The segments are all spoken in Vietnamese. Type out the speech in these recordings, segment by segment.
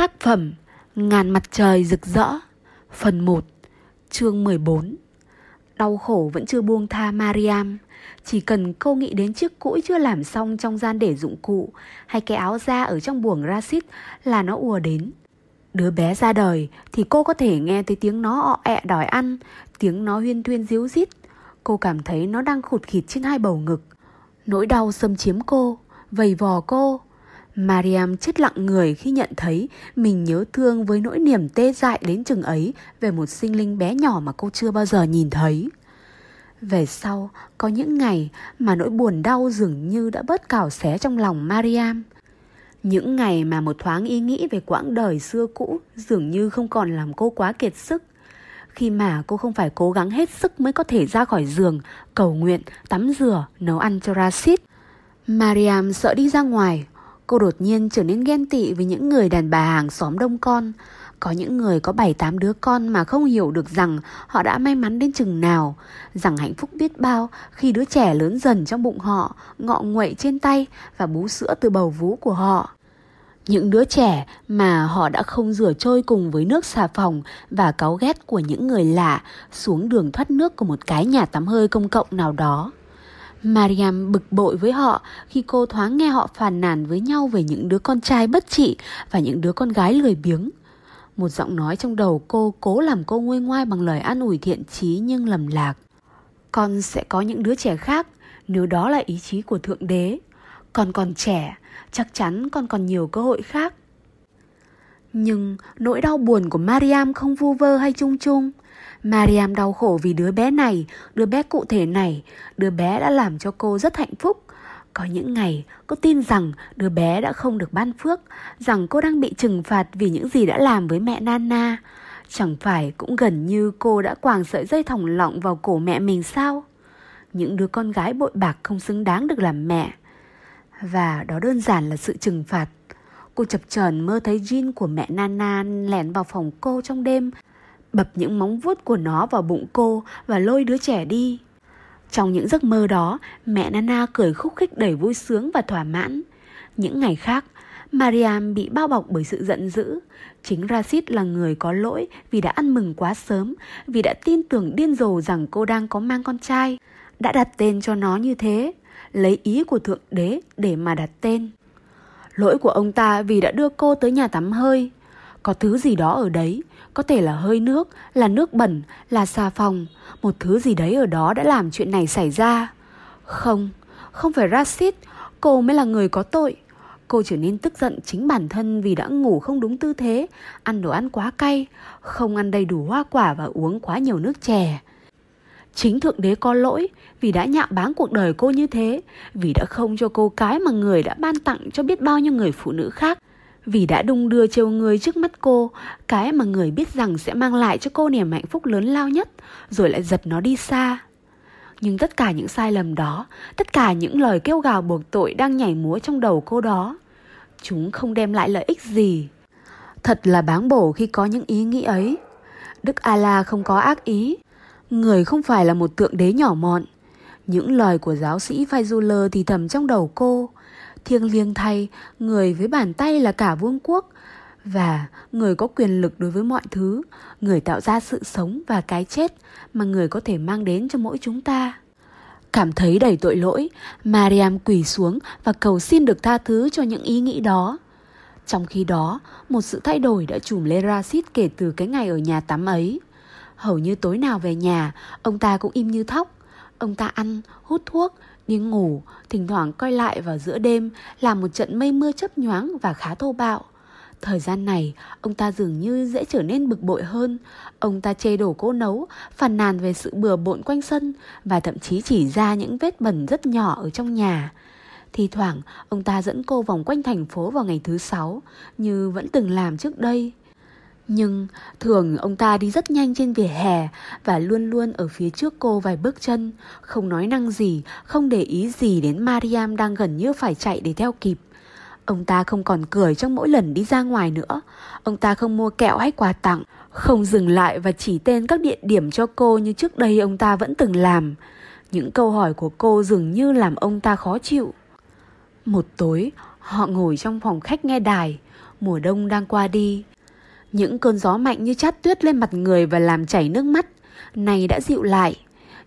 Tác phẩm Ngàn mặt trời rực rỡ, Phần 1 Chương 14 Đau khổ vẫn chưa buông tha Mariam, Chỉ cần cô nghĩ đến chiếc cũi chưa làm xong trong gian để dụng cụ Hay cái áo da ở trong buồng Rashid là nó ùa đến. Đứa bé ra đời thì cô có thể nghe thấy tiếng nó ọ ẹ đòi ăn, Tiếng nó huyên thuyên díu dít. Cô cảm thấy nó đang khụt khịt trên hai bầu ngực. Nỗi đau xâm chiếm cô, Vầy vò cô. Mariam chết lặng người khi nhận thấy mình nhớ thương với nỗi niềm tê dại đến chừng ấy về một sinh linh bé nhỏ mà cô chưa bao giờ nhìn thấy. Về sau, có những ngày mà nỗi buồn đau dường như đã bớt cào xé trong lòng Mariam. Những ngày mà một thoáng ý nghĩ về quãng đời xưa cũ dường như không còn làm cô quá kiệt sức. Khi mà cô không phải cố gắng hết sức mới có thể ra khỏi giường, cầu nguyện, tắm rửa, nấu ăn cho Rashid. Mariam sợ đi ra ngoài, Cô đột nhiên trở nên ghen tị với những người đàn bà hàng xóm đông con. Có những người có 7-8 đứa con mà không hiểu được rằng họ đã may mắn đến chừng nào, rằng hạnh phúc biết bao khi đứa trẻ lớn dần trong bụng họ, ngọ nguậy trên tay và bú sữa từ bầu vú của họ. Những đứa trẻ mà họ đã không rửa trôi cùng với nước xà phòng và cáu ghét của những người lạ xuống đường thoát nước của một cái nhà tắm hơi công cộng nào đó. Mariam bực bội với họ khi cô thoáng nghe họ phàn nàn với nhau về những đứa con trai bất trị và những đứa con gái lười biếng. Một giọng nói trong đầu cô cố làm cô nguôi ngoai bằng lời an ủi thiện chí nhưng lầm lạc. Con sẽ có những đứa trẻ khác nếu đó là ý chí của Thượng Đế. Con còn trẻ, chắc chắn con còn nhiều cơ hội khác. Nhưng nỗi đau buồn của Mariam không vu vơ hay chung chung. Mariam đau khổ vì đứa bé này, đứa bé cụ thể này, đứa bé đã làm cho cô rất hạnh phúc. Có những ngày cô tin rằng đứa bé đã không được ban phước, rằng cô đang bị trừng phạt vì những gì đã làm với mẹ Nana. Chẳng phải cũng gần như cô đã quàng sợi dây thòng lọng vào cổ mẹ mình sao? Những đứa con gái bội bạc không xứng đáng được làm mẹ. Và đó đơn giản là sự trừng phạt. Cô chập chờn mơ thấy Jean của mẹ Nana lẻn vào phòng cô trong đêm bập những móng vuốt của nó vào bụng cô và lôi đứa trẻ đi. Trong những giấc mơ đó, mẹ Nana cười khúc khích đầy vui sướng và thỏa mãn. Những ngày khác, Mariam bị bao bọc bởi sự giận dữ. Chính Rashid là người có lỗi vì đã ăn mừng quá sớm, vì đã tin tưởng điên rồ rằng cô đang có mang con trai. Đã đặt tên cho nó như thế, lấy ý của Thượng Đế để mà đặt tên. Lỗi của ông ta vì đã đưa cô tới nhà tắm hơi. Có thứ gì đó ở đấy, có thể là hơi nước, là nước bẩn, là xà phòng, một thứ gì đấy ở đó đã làm chuyện này xảy ra. Không, không phải Rashid, cô mới là người có tội. Cô trở nên tức giận chính bản thân vì đã ngủ không đúng tư thế, ăn đồ ăn quá cay, không ăn đầy đủ hoa quả và uống quá nhiều nước chè. Chính Thượng Đế có lỗi vì đã nhạo báng cuộc đời cô như thế, vì đã không cho cô cái mà người đã ban tặng cho biết bao nhiêu người phụ nữ khác vì đã đung đưa trêu người trước mắt cô, cái mà người biết rằng sẽ mang lại cho cô niềm hạnh phúc lớn lao nhất, rồi lại giật nó đi xa. Nhưng tất cả những sai lầm đó, tất cả những lời kêu gào buộc tội đang nhảy múa trong đầu cô đó, chúng không đem lại lợi ích gì. Thật là báng bổ khi có những ý nghĩ ấy. Đức ala không có ác ý. Người không phải là một tượng đế nhỏ mọn. Những lời của giáo sĩ Faizuller thì thầm trong đầu cô thiêng liêng thay, người với bàn tay là cả vương quốc và người có quyền lực đối với mọi thứ, người tạo ra sự sống và cái chết mà người có thể mang đến cho mỗi chúng ta. Cảm thấy đầy tội lỗi, Mariam quỳ xuống và cầu xin được tha thứ cho những ý nghĩ đó. Trong khi đó, một sự thay đổi đã trùm lên Rashid kể từ cái ngày ở nhà tắm ấy. Hầu như tối nào về nhà, ông ta cũng im như thóc. Ông ta ăn, hút thuốc, nhưng ngủ, thỉnh thoảng coi lại vào giữa đêm là một trận mây mưa chấp nhoáng và khá thô bạo. Thời gian này, ông ta dường như dễ trở nên bực bội hơn. Ông ta chê đổ cô nấu, phàn nàn về sự bừa bộn quanh sân và thậm chí chỉ ra những vết bẩn rất nhỏ ở trong nhà. Thì thoảng, ông ta dẫn cô vòng quanh thành phố vào ngày thứ sáu, như vẫn từng làm trước đây. Nhưng thường ông ta đi rất nhanh trên vỉa hè và luôn luôn ở phía trước cô vài bước chân, không nói năng gì, không để ý gì đến Mariam đang gần như phải chạy để theo kịp. Ông ta không còn cười trong mỗi lần đi ra ngoài nữa. Ông ta không mua kẹo hay quà tặng, không dừng lại và chỉ tên các địa điểm cho cô như trước đây ông ta vẫn từng làm. Những câu hỏi của cô dường như làm ông ta khó chịu. Một tối, họ ngồi trong phòng khách nghe đài. Mùa đông đang qua đi những cơn gió mạnh như chát tuyết lên mặt người và làm chảy nước mắt Này đã dịu lại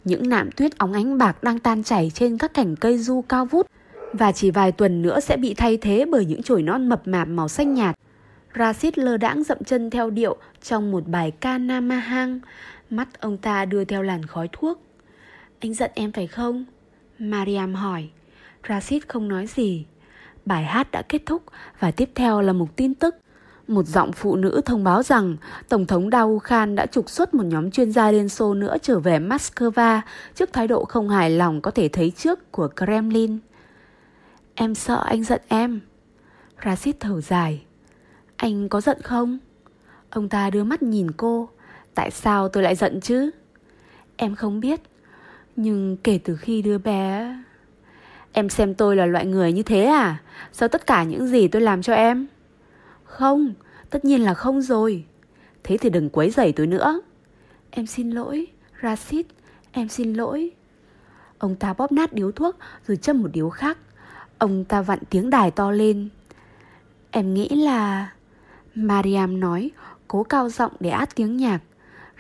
Những nạm tuyết óng ánh bạc đang tan chảy trên các cành cây du cao vút, Và chỉ vài tuần nữa sẽ bị thay thế bởi những chồi non mập mạp màu xanh nhạt Rashid lơ đãng dậm chân theo điệu trong một bài ca Namahang. Mắt ông ta đưa theo làn khói thuốc. Anh giận em phải không? Mariam hỏi. Rashid không nói gì. Bài hát đã kết thúc và tiếp theo là một tin tức. Một giọng phụ nữ thông báo rằng Tổng thống Daou Khan đã trục xuất một nhóm chuyên gia Liên Xô nữa trở về Moscow trước thái độ không hài lòng có thể thấy trước của Kremlin. Em sợ anh giận em. Rashid thở dài. Anh có giận không? Ông ta đưa mắt nhìn cô. Tại sao tôi lại giận chứ? Em không biết. Nhưng kể từ khi đứa bé... Em xem tôi là loại người như thế à? Sao tất cả những gì tôi làm cho em? Không, tất nhiên là không rồi. Thế thì đừng quấy rầy tôi nữa. Em xin lỗi, Rashid, em xin lỗi. Ông ta bóp nát điếu thuốc rồi châm một điếu khác. Ông ta vặn tiếng đài to lên. Em nghĩ là... Mariam nói, cố cao giọng để át tiếng nhạc.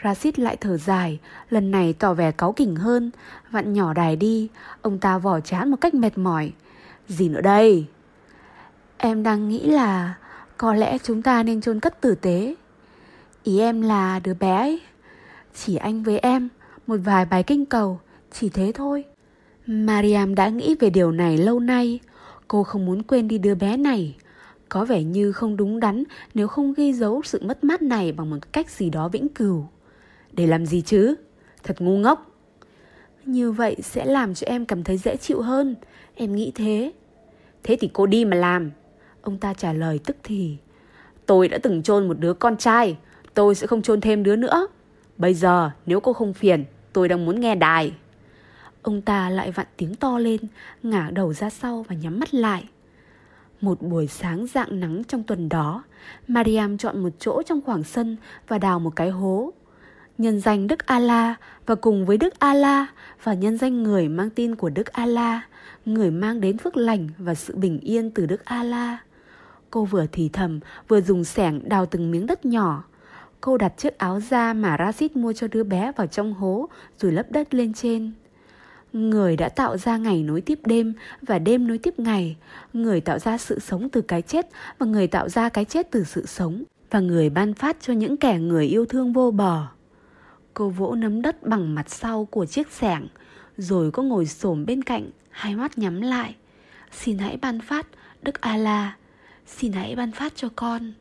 Rashid lại thở dài, lần này tỏ vẻ cáu kỉnh hơn, vặn nhỏ đài đi, ông ta vỏ chán một cách mệt mỏi. Gì nữa đây? Em đang nghĩ là có lẽ chúng ta nên chôn cất tử tế. Ý em là đứa bé ấy. Chỉ anh với em, một vài bài kinh cầu, chỉ thế thôi. Mariam đã nghĩ về điều này lâu nay. Cô không muốn quên đi đứa bé này. Có vẻ như không đúng đắn nếu không ghi dấu sự mất mát này bằng một cách gì đó vĩnh cửu. Để làm gì chứ? Thật ngu ngốc. Như vậy sẽ làm cho em cảm thấy dễ chịu hơn. Em nghĩ thế. Thế thì cô đi mà làm. Ông ta trả lời tức thì. Tôi đã từng chôn một đứa con trai. Tôi sẽ không chôn thêm đứa nữa. Bây giờ nếu cô không phiền, tôi đang muốn nghe đài. Ông ta lại vặn tiếng to lên, ngả đầu ra sau và nhắm mắt lại. Một buổi sáng dạng nắng trong tuần đó, Mariam chọn một chỗ trong khoảng sân và đào một cái hố. Nhân danh Đức ala và cùng với Đức ala và nhân danh người mang tin của Đức ala người mang đến phước lành và sự bình yên từ Đức Ala la Cô vừa thì thầm, vừa dùng sẻng đào từng miếng đất nhỏ. Cô đặt chiếc áo da mà Rashid mua cho đứa bé vào trong hố rồi lấp đất lên trên. Người đã tạo ra ngày nối tiếp đêm và đêm nối tiếp ngày. Người tạo ra sự sống từ cái chết và người tạo ra cái chết từ sự sống. Và người ban phát cho những kẻ người yêu thương vô bờ. Cô vỗ nấm đất bằng mặt sau của chiếc sẻng rồi có ngồi xổm bên cạnh, hai mắt nhắm lại. Xin hãy ban phát, Đức Allah, xin hãy ban phát cho con.